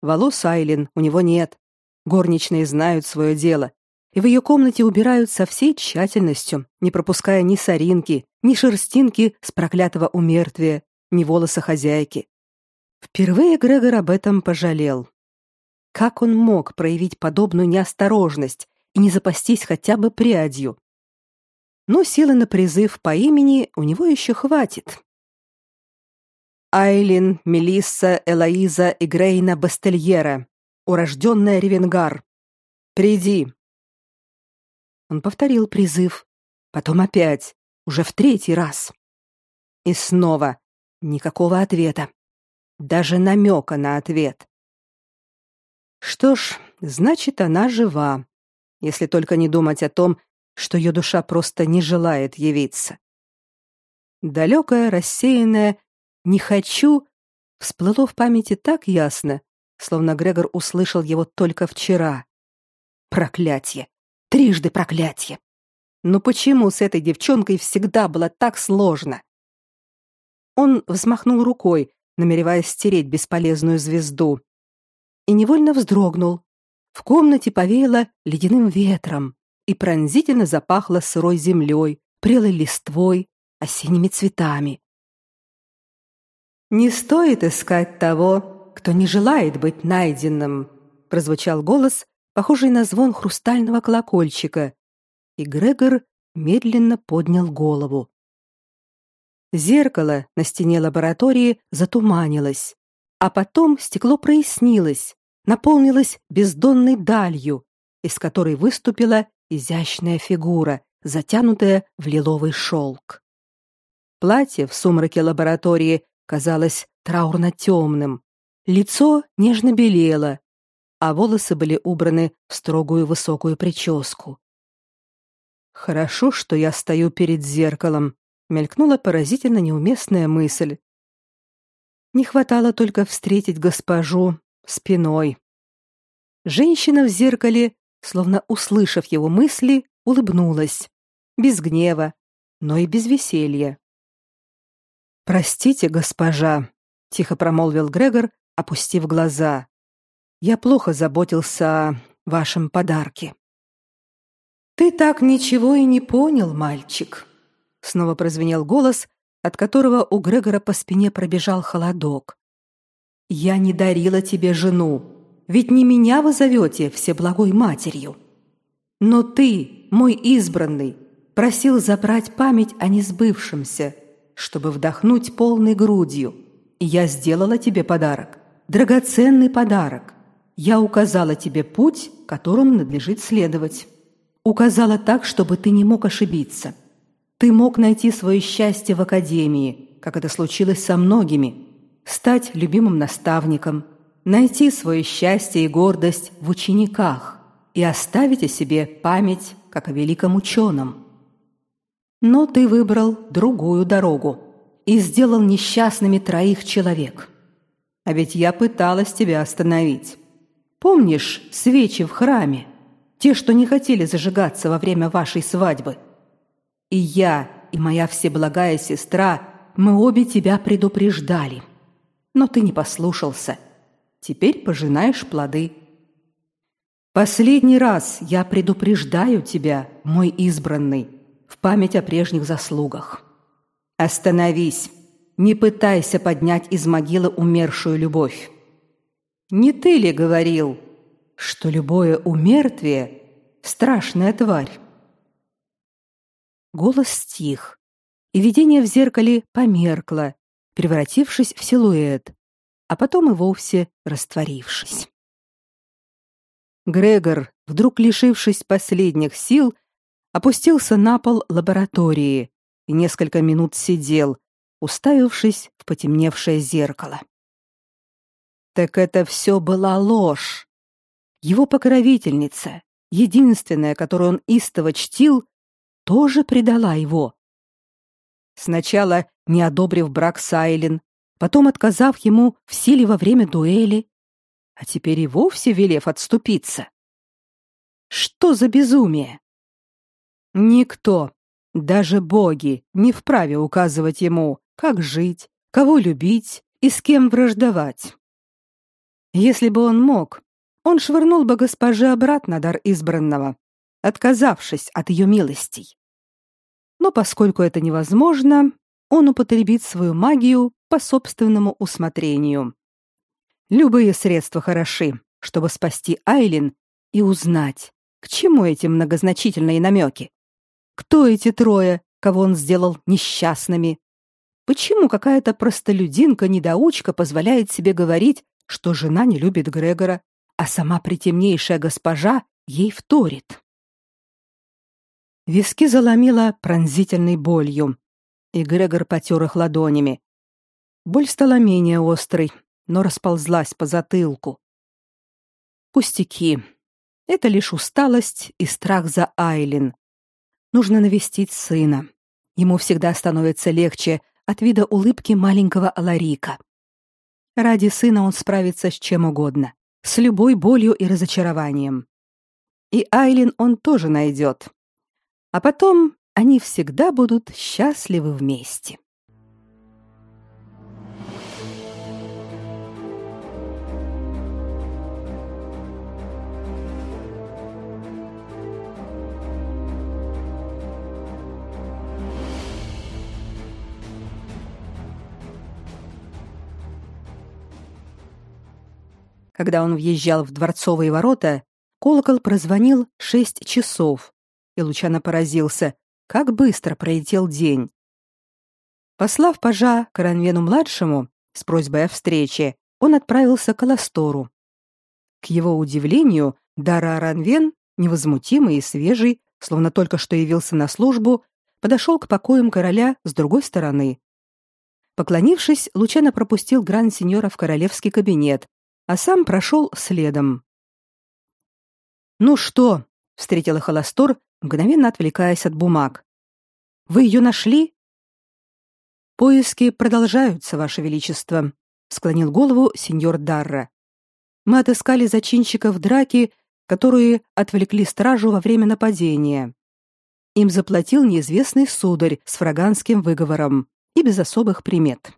Волос Айлин у него нет. Горничные знают свое дело, и в ее комнате убирают со всей тщательностью, не пропуская ни соринки, ни шерстинки с проклятого умертвия, ни волоса хозяйки. Впервые Грегор об этом пожалел. Как он мог проявить подобную неосторожность и не запастись хотя бы прядью? Но силы на призыв по имени у него еще хватит. Айлин, Мелисса, Элоиза и Грейна Бастельера, урожденная Ревенгар. Приди. Он повторил призыв, потом опять, уже в третий раз. И снова никакого ответа. Даже намека на ответ. Что ж, значит, она жива, если только не думать о том, что ее душа просто не желает явиться. Далекое, рассеянное «не хочу» всплыло в памяти так ясно, словно Грегор услышал его только вчера. Проклятье! Трижды проклятье! Но почему с этой девчонкой всегда было так сложно? Он взмахнул рукой, намереваясь стереть бесполезную звезду, и невольно вздрогнул. В комнате повеяло ледяным ветром и пронзительно запахло сырой землей, прелой листвой, осенними цветами. «Не стоит искать того, кто не желает быть найденным», прозвучал голос, похожий на звон хрустального колокольчика, и Грегор медленно поднял голову. Зеркало на стене лаборатории затуманилось, а потом стекло прояснилось, наполнилось бездонной далью, из которой выступила изящная фигура, затянутая в лиловый шелк. Платье в сумраке лаборатории казалось траурно-темным, лицо нежно белело, а волосы были убраны в строгую высокую прическу. Хорошо, что я стою перед зеркалом, мелькнула поразительно неуместная мысль. Не хватало только встретить госпожу спиной. Женщина в зеркале, словно услышав его мысли, улыбнулась, без гнева, но и без веселья. Простите, госпожа, тихо промолвил Грегор, опустив глаза. Я плохо заботился о вашем подарке. Ты так ничего и не понял, мальчик, снова прозвенел голос, от которого у Грегора по спине пробежал холодок. Я не дарила тебе жену, ведь не меня вы зовете всеблагой матерью. Но ты, мой избранный, просил забрать память о несбывшемся, чтобы вдохнуть полной грудью. И я сделала тебе подарок, драгоценный подарок. Я указала тебе путь, которым надлежит следовать. Указала так, чтобы ты не мог ошибиться. Ты мог найти свое счастье в академии, как это случилось со многими, стать любимым наставником, найти свое счастье и гордость в учениках и оставить о себе память, как о великом ученом. Но ты выбрал другую дорогу и сделал несчастными троих человек. А ведь я пыталась тебя остановить. Помнишь свечи в храме? Те, что не хотели зажигаться во время вашей свадьбы – и я, и моя всеблагая сестра, мы обе тебя предупреждали. Но ты не послушался. Теперь пожинаешь плоды. Последний раз я предупреждаю тебя, мой избранный, в память о прежних заслугах. Остановись. Не пытайся поднять из могилы умершую любовь. Не ты ли говорил, что любое умертвие страшная тварь? Голос стих, и видение в зеркале померкло, превратившись в силуэт, а потом и вовсе растворившись. Грегор, вдруг лишившись последних сил, опустился на пол лаборатории и несколько минут сидел, уставившись в потемневшее зеркало. Так это все была ложь. Его покровительница, единственная, которую он истово чтил, тоже предала его. Сначала не одобрив брак с Айлин, потом отказав ему в силе во время дуэли, а теперь и вовсе велев отступиться. Что за безумие? Никто, Даже боги не вправе указывать ему, как жить, кого любить и с кем враждовать. Если бы он мог, он швырнул бы госпоже обратно дар избранного, отказавшись от ее милостей. Но поскольку это невозможно, он употребит свою магию по собственному усмотрению. Любые средства хороши, чтобы спасти Айлин и узнать, к чему эти многозначительные намеки. Кто эти трое, кого он сделал несчастными? Почему какая-то простолюдинка-недоучка позволяет себе говорить, что жена не любит Грегора, а сама притемнейшая госпожа ей вторит? Виски заломило пронзительной болью, и Грегор потер их ладонями. Боль стала менее острой, но расползлась по затылку. Пустяки. Это лишь усталость и страх за Айлин. Нужно навестить сына. Ему всегда становится легче от вида улыбки маленького Аларика. Ради сына он справится с чем угодно, с любой болью и разочарованием. И Айлин он тоже найдет. А потом они всегда будут счастливы вместе. Когда он въезжал в дворцовые ворота, колокол прозвонил шесть часов, и Лучано поразился, как быстро пролетел день. Послав пажа Каранвену-младшему с просьбой о встрече, он отправился к Аластору. К его удивлению, Дара Аранвен, невозмутимый и свежий, словно только что явился на службу, подошел к покоям короля с другой стороны. Поклонившись, Лучано пропустил гранд-сеньора в королевский кабинет, а сам прошел следом. «Ну что?» — встретил их Аластор, мгновенно отвлекаясь от бумаг. «Вы ее нашли?» «Поиски продолжаются, Ваше Величество», — склонил голову сеньор Дарра. «Мы отыскали зачинщиков драки, которые отвлекли стражу во время нападения. Им заплатил неизвестный сударь с фраганским выговором и без особых примет».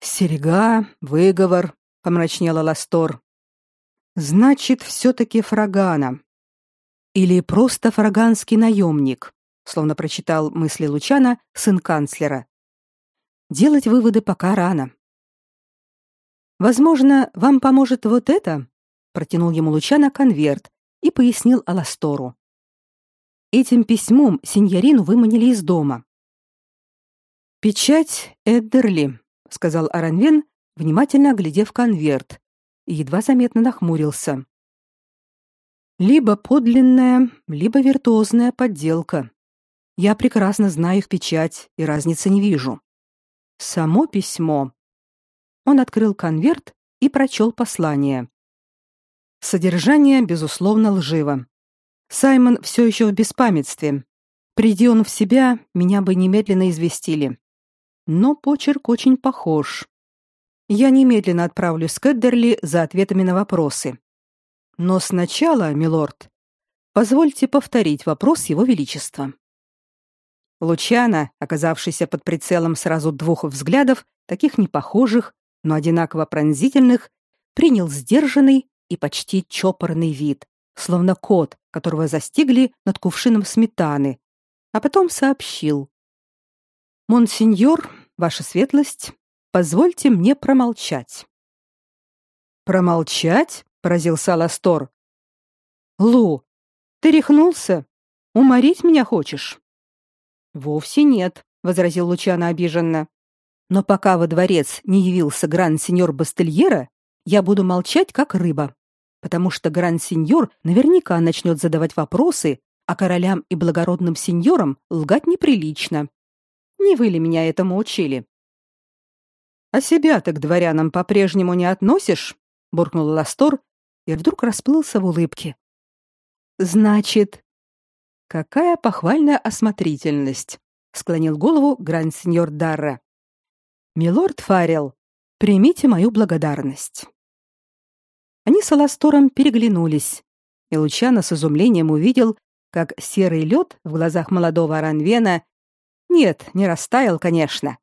«Серега, выговор», — помрачнела Ластор. «Значит, все-таки фрагана. Или просто фраганский наемник, словно прочитал мысли Лучана сын канцлера. Делать выводы пока рано. Возможно, вам поможет вот это, протянул ему Лучана конверт и пояснил Аластору. Этим письмом сеньорину выманили из дома. Печать Эддерли, сказал Аранвен, внимательно оглядев конверт, и едва заметно нахмурился. Либо подлинная, либо виртуозная подделка. Я прекрасно знаю их печать и разницы не вижу. Само письмо. Он открыл конверт и прочел послание. Содержание безусловно лживо. Саймон все еще в беспамятстве. Приди он в себя, меня бы немедленно известили. Но почерк очень похож. Я немедленно отправлюсь к Эддерли за ответами на вопросы. Но сначала, милорд, позвольте повторить вопрос его величества. Лучана, оказавшийся под прицелом сразу двух взглядов, таких непохожих, но одинаково пронзительных, принял сдержанный и почти чопорный вид, словно кот, которого застигли над кувшином сметаны, а потом сообщил: "Монсеньор, ваша светлость, позвольте мне промолчать". Промолчать? поразился Аластор. Лу, ты рехнулся? Уморить меня хочешь? Вовсе нет, возразил Лучано обиженно. Но пока во дворец не явился гранд-сеньор Бастельера, я буду молчать как рыба, потому что гранд-сеньор наверняка начнет задавать вопросы, а королям и благородным сеньорам лгать неприлично. Не вы ли меня этому учили? А себя ты к дворянам по-прежнему не относишь? буркнул Ластор, и вдруг расплылся в улыбке. Значит, какая похвальная осмотрительность, склонил голову гранд-сеньор Дарра. Милорд Фаррелл, примите мою благодарность. Они с Аластором переглянулись, и Лучано с изумлением увидел, как серый лед в глазах молодого Аранвена, нет, не растаял, конечно,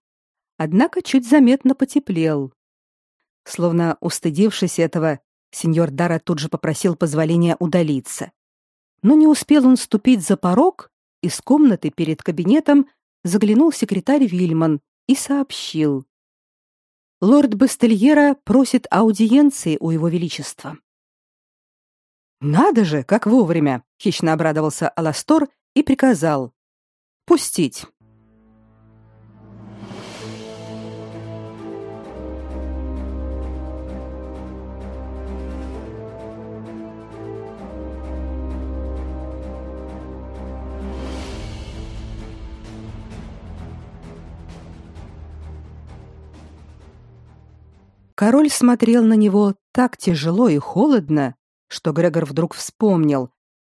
однако чуть заметно потеплел. Словно устыдившись этого, сеньор Дара тут же попросил позволения удалиться. Но не успел он ступить за порог, из комнаты перед кабинетом заглянул секретарь Вильман и сообщил: Лорд Бастельера просит аудиенции у его величества. Надо же, как вовремя, хищно обрадовался Аластор и приказал: "Пустить". Король смотрел на него так тяжело и холодно, что Грегор вдруг вспомнил,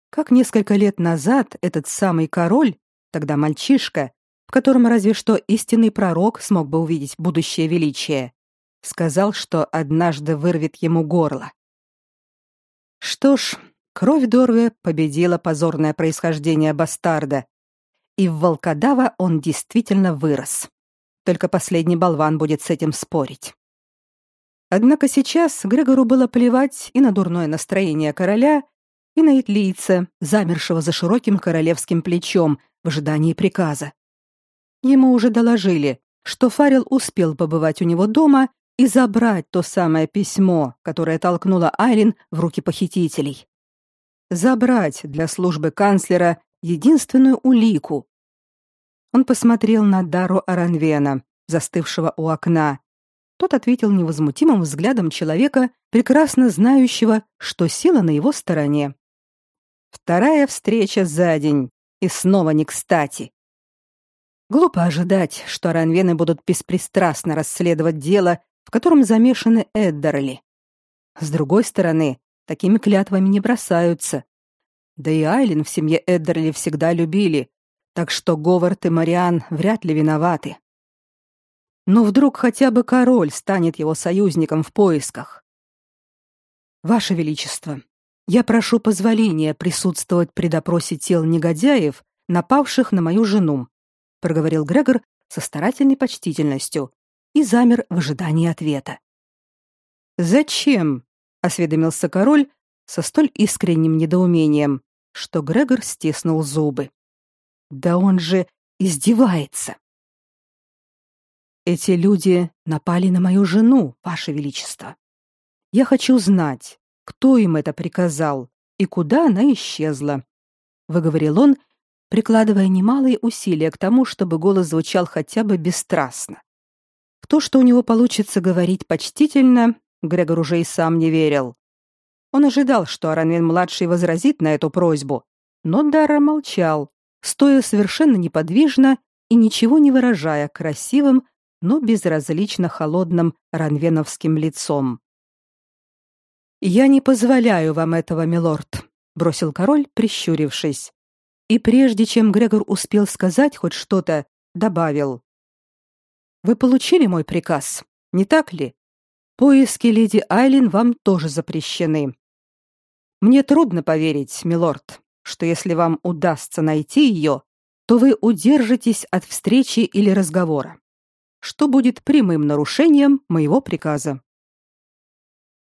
как несколько лет назад этот самый король, тогда мальчишка, в котором разве что истинный пророк смог бы увидеть будущее величие, сказал, что однажды вырвет ему горло. Что ж, кровь Дорве победила позорное происхождение бастарда, и в волкодава он действительно вырос. Только последний болван будет с этим спорить. Однако сейчас Грегору было плевать и на дурное настроение короля, и на итлийца, замершего за широким королевским плечом в ожидании приказа. Ему уже доложили, что Фарил успел побывать у него дома и забрать то самое письмо, которое толкнуло Айлин в руки похитителей. Забрать для службы канцлера единственную улику. Он посмотрел на Дару Аранвена, застывшего у окна, тот ответил невозмутимым взглядом человека, прекрасно знающего, что сила на его стороне. Вторая встреча за день, и снова не кстати. Глупо ожидать, что ранвены будут беспристрастно расследовать дело, в котором замешаны Эддерли. С другой стороны, такими клятвами не бросаются. Да и Айлин в семье Эддерли всегда любили, так что Говард и Мариан вряд ли виноваты. Но вдруг хотя бы король станет его союзником в поисках. Ваше величество, я прошу позволения присутствовать при допросе тел негодяев, напавших на мою жену, проговорил Грегор со старательной почтительностью и замер в ожидании ответа. Зачем? осведомился король со столь искренним недоумением, что Грегор стиснул зубы. Да он же издевается. Эти люди напали на мою жену, ваше величество. Я хочу знать, кто им это приказал и куда она исчезла, выговорил он, прикладывая немалые усилия к тому, чтобы голос звучал хотя бы бесстрастно. В то, что у него получится говорить почтительно, Грегор уже и сам не верил. Он ожидал, что Аранвин младший возразит на эту просьбу, но Дара молчал, стоя совершенно неподвижно и ничего не выражая красивым, но безразлично холодным ранвеновским лицом. «Я не позволяю вам этого, милорд», — бросил король, прищурившись. И прежде чем Грегор успел сказать хоть что-то, добавил. «Вы получили мой приказ, не так ли? Поиски леди Айлин вам тоже запрещены. Мне трудно поверить, милорд, что если вам удастся найти ее, то вы удержитесь от встречи или разговора что будет прямым нарушением моего приказа.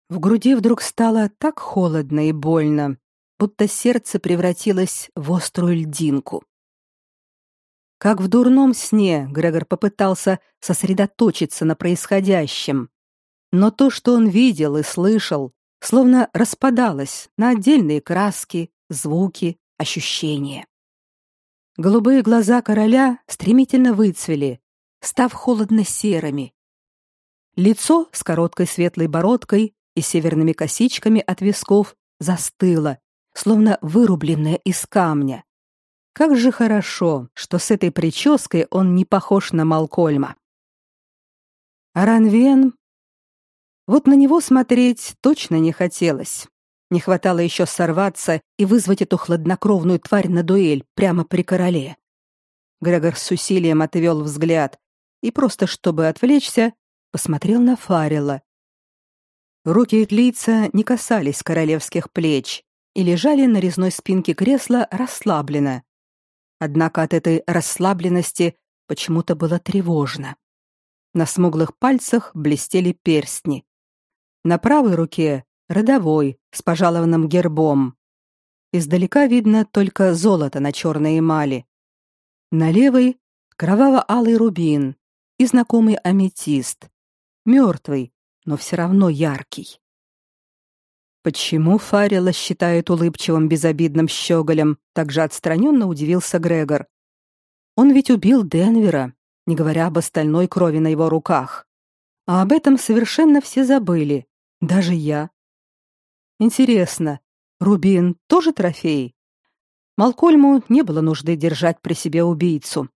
В груди вдруг стало так холодно и больно, будто сердце превратилось в острую льдинку. Как в дурном сне Грегор попытался сосредоточиться на происходящем, но то, что он видел и слышал, словно распадалось на отдельные краски, звуки, ощущения. Голубые глаза короля стремительно выцвели, став холодно-серыми. Лицо с короткой светлой бородкой и северными косичками от висков застыло, словно вырубленное из камня. Как же хорошо, что с этой прической он не похож на Малкольма. Аранвен... Вот на него смотреть точно не хотелось. Не хватало еще сорваться и вызвать эту хладнокровную тварь на дуэль прямо при короле. Грегор с усилием отвел взгляд, и просто чтобы отвлечься, посмотрел на Фарила. Руки Итлийца не касались королевских плеч, и лежали на резной спинке кресла расслабленно. Однако от этой расслабленности почему-то было тревожно. На смуглых пальцах блестели перстни. На правой руке родовой с пожалованным гербом. Издалека видно только золото на черной эмали. На левой кроваво-алый рубин и знакомый аметист. Мертвый, но все равно яркий. Почему Фаррелла считают улыбчивым безобидным щеголем? Также отстраненно удивился Грегор. Он ведь убил Денвера, не говоря об остальной крови на его руках. А об этом совершенно все забыли, даже я. Интересно, Рубин тоже трофей? Малкольму не было нужды держать при себе убийцу.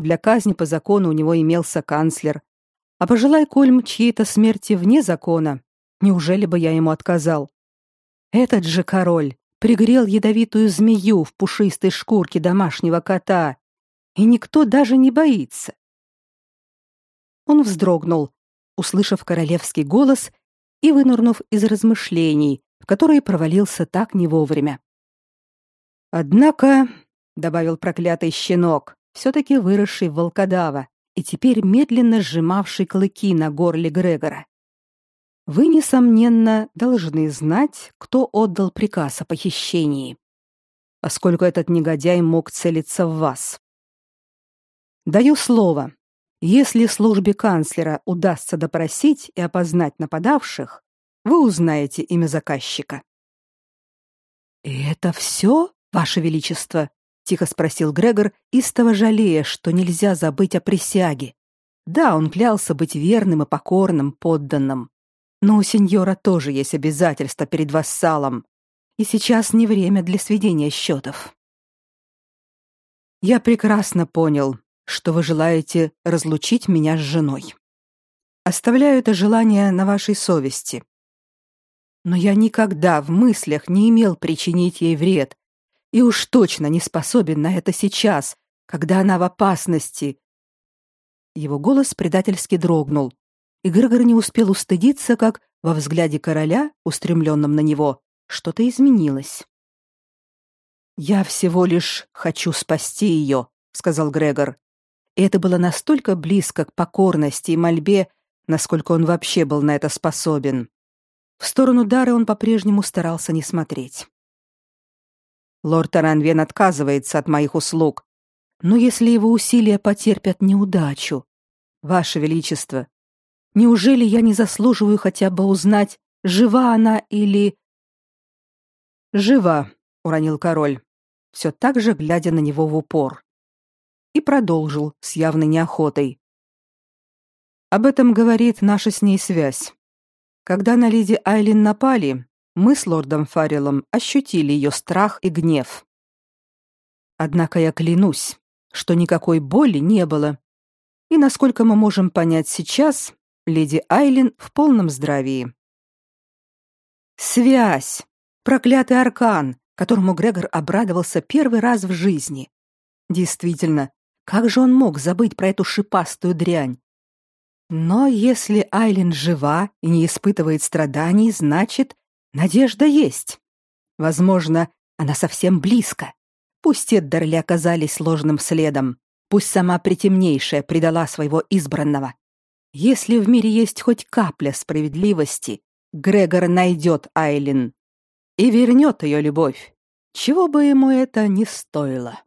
Для казни по закону у него имелся канцлер. А пожелай Кольм чьей-то смерти вне закона, неужели бы я ему отказал? Этот же король пригрел ядовитую змею в пушистой шкурке домашнего кота, и никто даже не боится. Он вздрогнул, услышав королевский голос и вынырнув из размышлений, в которые провалился так не вовремя. Однако, добавил проклятый щенок, все таки выросший в волкодава и теперь медленно сжимавший клыки на горле Грегора. Вы, несомненно, должны знать, кто отдал приказ о похищении. Поскольку этот негодяй мог целиться в вас. Даю слово. Если службе канцлера удастся допросить и опознать нападавших, вы узнаете имя заказчика. И это все, ваше величество? Тихо спросил Грегор, истово жалея, что нельзя забыть о присяге. Да, он клялся быть верным и покорным подданным. Но у сеньора тоже есть обязательства перед вассалом, и сейчас не время для сведения счетов. Я прекрасно понял, что вы желаете разлучить меня с женой. Оставляю это желание на вашей совести. Но я никогда в мыслях не имел причинить ей вред, и уж точно не способен на это сейчас, когда она в опасности. Его голос предательски дрогнул, и Грегор не успел устыдиться, как во взгляде короля, устремленном на него, что-то изменилось. «Я всего лишь хочу спасти ее», — сказал Грегор. И это было настолько близко к покорности и мольбе, насколько он вообще был на это способен. В сторону Дары он по-прежнему старался не смотреть. Лорд Таранвен отказывается от моих услуг, но если его усилия потерпят неудачу, ваше величество, Неужели я не заслуживаю хотя бы узнать, жива она или Жива, уронил король, все так же глядя на него в упор. И продолжил с явной неохотой. Об этом говорит наша с ней связь. Когда на леди Айлин напали, мы с лордом Фаррелом ощутили ее страх и гнев. Однако я клянусь, что никакой боли не было. И насколько мы можем понять сейчас, леди Айлин в полном здравии. Связь! Проклятый аркан, которому Грегор обрадовался первый раз в жизни. Действительно, как же он мог забыть про эту шипастую дрянь? Но если Айлин жива и не испытывает страданий, значит, надежда есть. Возможно, она совсем близко. Пусть Эддерли оказались ложным следом, пусть сама притемнейшая предала своего избранного. Если в мире есть хоть капля справедливости, Грегор найдет Айлин и вернет ее любовь, чего бы ему это ни стоило.